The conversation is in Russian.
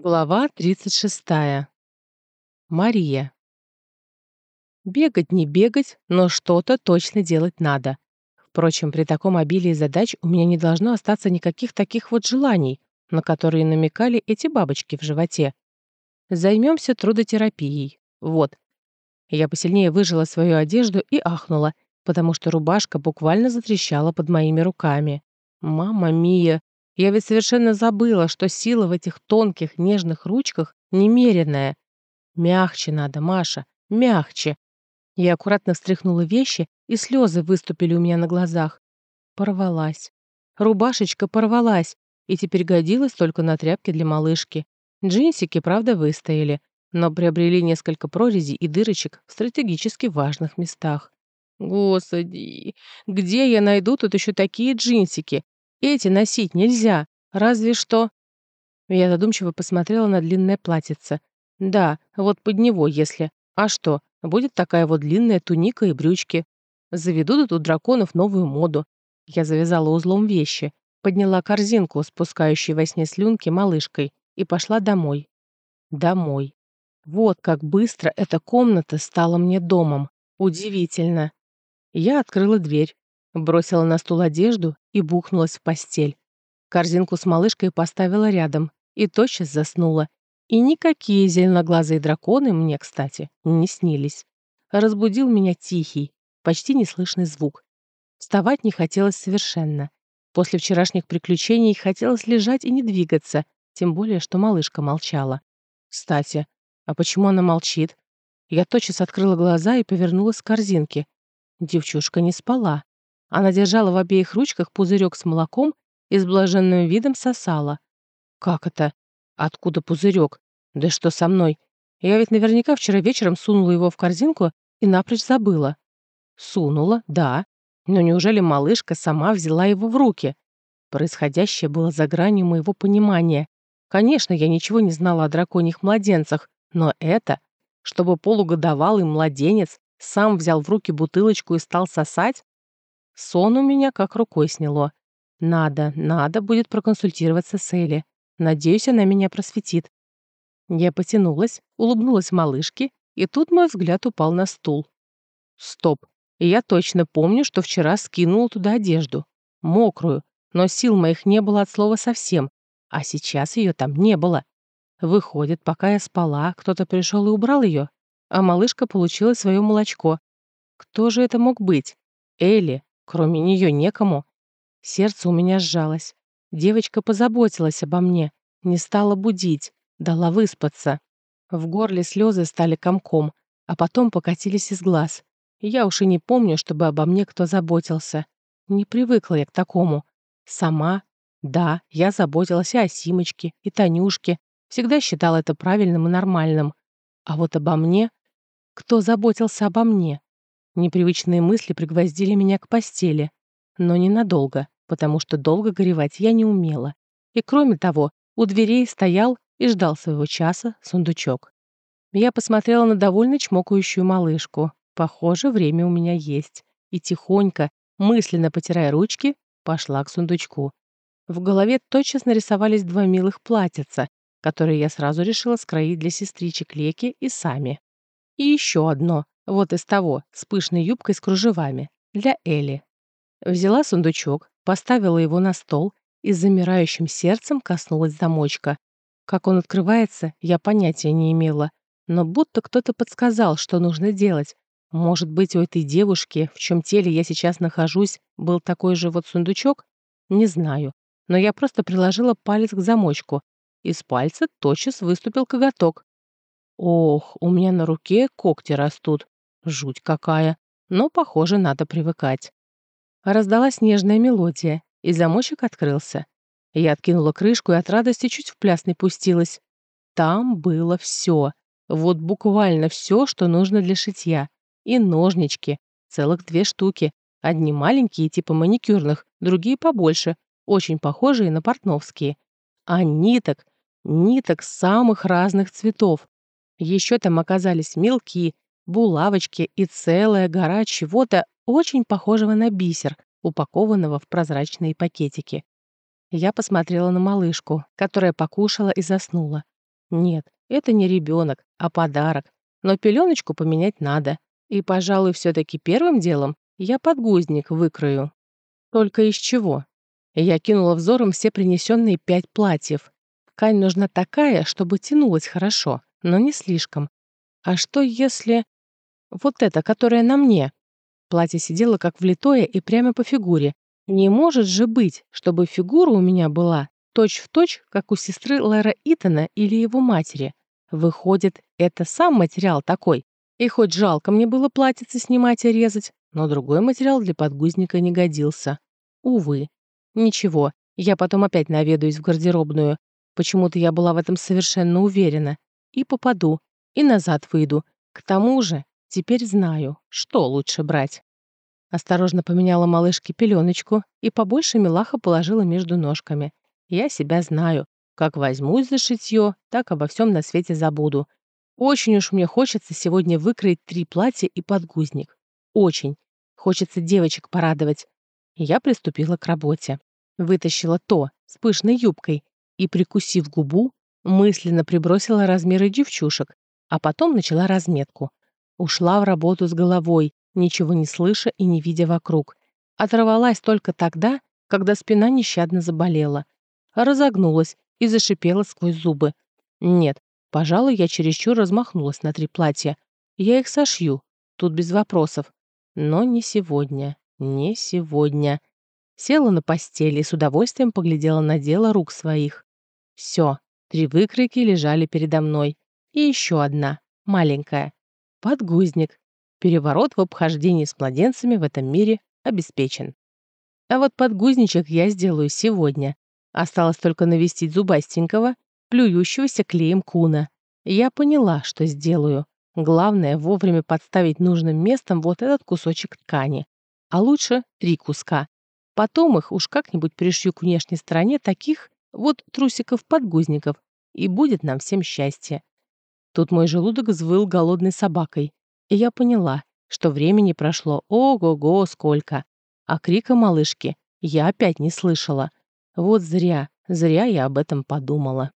Глава 36. Мария. Бегать не бегать, но что-то точно делать надо. Впрочем, при таком обилии задач у меня не должно остаться никаких таких вот желаний, на которые намекали эти бабочки в животе. Займемся трудотерапией. Вот. Я посильнее выжила свою одежду и ахнула, потому что рубашка буквально затрещала под моими руками. Мама Мия, я ведь совершенно забыла, что сила в этих тонких, нежных ручках немеренная. Мягче надо, Маша, мягче. Я аккуратно встряхнула вещи, и слезы выступили у меня на глазах. Порвалась. Рубашечка порвалась, и теперь годилась только на тряпки для малышки. Джинсики, правда, выстояли, но приобрели несколько прорезей и дырочек в стратегически важных местах. Господи, где я найду тут еще такие джинсики? Эти носить нельзя, разве что...» Я задумчиво посмотрела на длинное платьице. «Да, вот под него, если... А что, будет такая вот длинная туника и брючки. Заведут тут драконов новую моду. Я завязала узлом вещи, подняла корзинку, спускающей во сне слюнки малышкой, и пошла домой. Домой. Вот как быстро эта комната стала мне домом. Удивительно. Я открыла дверь, бросила на стул одежду и бухнулась в постель. Корзинку с малышкой поставила рядом и тотчас заснула. И никакие зеленоглазые драконы мне, кстати, не снились. Разбудил меня тихий, почти неслышный звук. Вставать не хотелось совершенно. После вчерашних приключений хотелось лежать и не двигаться, тем более, что малышка молчала. Кстати, а почему она молчит? Я тотчас открыла глаза и повернулась к корзинке. Девчушка не спала. Она держала в обеих ручках пузырек с молоком и с блаженным видом сосала. «Как это? Откуда пузырек? Да что со мной? Я ведь наверняка вчера вечером сунула его в корзинку и напрочь забыла». «Сунула, да. Но неужели малышка сама взяла его в руки?» Происходящее было за гранью моего понимания. Конечно, я ничего не знала о драконьих младенцах, но это, чтобы полугодовалый младенец сам взял в руки бутылочку и стал сосать, Сон у меня как рукой сняло. Надо, надо будет проконсультироваться с Элли. Надеюсь, она меня просветит. Я потянулась, улыбнулась малышке, и тут мой взгляд упал на стул. Стоп. Я точно помню, что вчера скинула туда одежду. Мокрую, но сил моих не было от слова совсем, а сейчас ее там не было. Выходит, пока я спала, кто-то пришел и убрал ее, а малышка получила свое молочко. Кто же это мог быть? Элли, Кроме нее некому. Сердце у меня сжалось. Девочка позаботилась обо мне, не стала будить, дала выспаться. В горле слезы стали комком, а потом покатились из глаз. Я уж и не помню, чтобы обо мне кто заботился. Не привыкла я к такому. Сама, да, я заботилась и о Симочке, и Танюшке. Всегда считала это правильным и нормальным. А вот обо мне? Кто заботился обо мне? Непривычные мысли пригвоздили меня к постели. Но ненадолго, потому что долго горевать я не умела. И кроме того, у дверей стоял и ждал своего часа сундучок. Я посмотрела на довольно чмокающую малышку. Похоже, время у меня есть. И тихонько, мысленно потирая ручки, пошла к сундучку. В голове тотчас нарисовались два милых платьица, которые я сразу решила скроить для сестричек Леки и сами. И еще одно, вот из того, с пышной юбкой с кружевами. Для Эли. Взяла сундучок, поставила его на стол и с замирающим сердцем коснулась замочка. Как он открывается, я понятия не имела. Но будто кто-то подсказал, что нужно делать. Может быть, у этой девушки, в чем теле я сейчас нахожусь, был такой же вот сундучок? Не знаю. Но я просто приложила палец к замочку. Из пальца тотчас выступил коготок. Ох, у меня на руке когти растут. Жуть какая. Но, похоже, надо привыкать. Раздалась нежная мелодия, и замочек открылся. Я откинула крышку и от радости чуть в пляс не пустилась. Там было все. Вот буквально все, что нужно для шитья. И ножнички. Целых две штуки. Одни маленькие, типа маникюрных, другие побольше, очень похожие на портновские. А ниток, ниток самых разных цветов. Еще там оказались мелкие, булавочки и целая гора чего-то очень похожего на бисер, упакованного в прозрачные пакетики. Я посмотрела на малышку, которая покушала и заснула. Нет, это не ребенок, а подарок. Но пеленочку поменять надо. И, пожалуй, все-таки первым делом я подгузник выкрою. Только из чего? Я кинула взором все принесенные пять платьев. Ткань нужна такая, чтобы тянулась хорошо, но не слишком. А что если... Вот это, которое на мне? Платье сидело как влитое и прямо по фигуре. Не может же быть, чтобы фигура у меня была точь-в-точь, точь, как у сестры Лэра Итана или его матери. Выходит, это сам материал такой. И хоть жалко мне было платьице снимать и резать, но другой материал для подгузника не годился. Увы. Ничего, я потом опять наведаюсь в гардеробную. Почему-то я была в этом совершенно уверена. И попаду, и назад выйду. К тому же, теперь знаю, что лучше брать. Осторожно поменяла малышке пеленочку и побольше милаха положила между ножками. Я себя знаю. Как возьмусь за шитье, так обо всем на свете забуду. Очень уж мне хочется сегодня выкроить три платья и подгузник. Очень. Хочется девочек порадовать. Я приступила к работе. Вытащила то с пышной юбкой и, прикусив губу, мысленно прибросила размеры девчушек, а потом начала разметку. Ушла в работу с головой, ничего не слыша и не видя вокруг. Оторвалась только тогда, когда спина нещадно заболела. Разогнулась и зашипела сквозь зубы. Нет, пожалуй, я чересчур размахнулась на три платья. Я их сошью, тут без вопросов. Но не сегодня, не сегодня. Села на постели и с удовольствием поглядела на дело рук своих. Все, три выкройки лежали передо мной. И еще одна, маленькая. Подгузник. Переворот в обхождении с младенцами в этом мире обеспечен. А вот подгузничек я сделаю сегодня. Осталось только навестить зубастенького, плюющегося клеем куна. Я поняла, что сделаю. Главное — вовремя подставить нужным местом вот этот кусочек ткани. А лучше три куска. Потом их уж как-нибудь пришью к внешней стороне таких вот трусиков-подгузников, и будет нам всем счастье. Тут мой желудок взвыл голодной собакой. И я поняла, что времени прошло ого-го сколько. А крика малышки я опять не слышала. Вот зря, зря я об этом подумала.